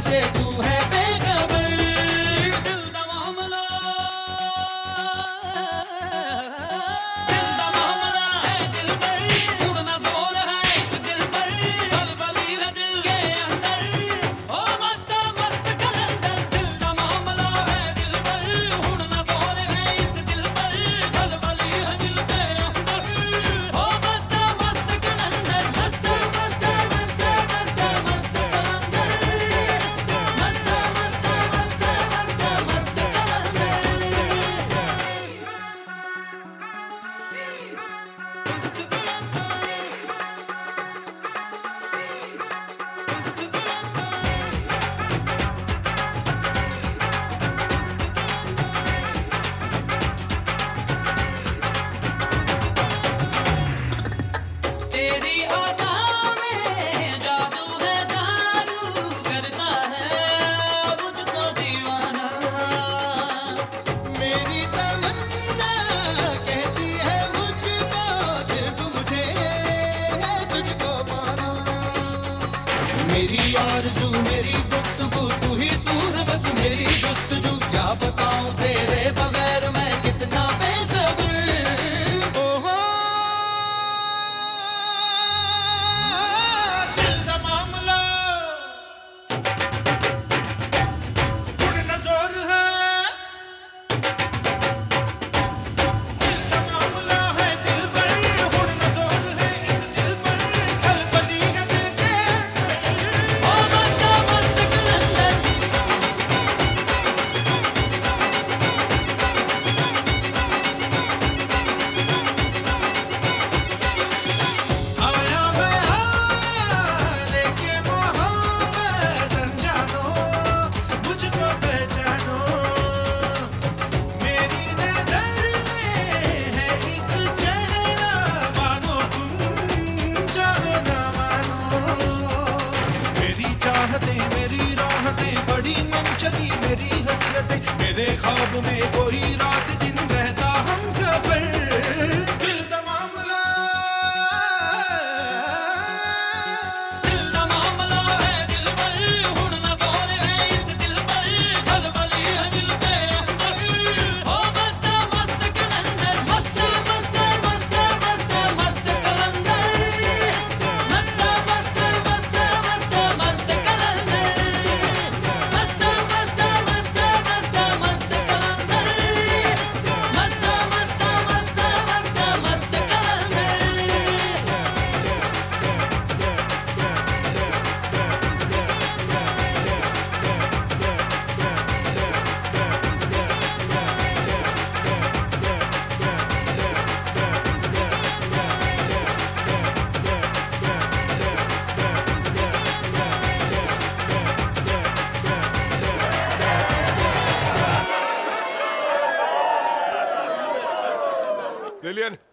dizer tudo. मेरी आरज़ू, मेरी गुफ्तगू, तू ही तू है बस मेरी जस्तजू क्या बताऊँ तेरे बगैर? अपने खाब में कोई रा... Lillian.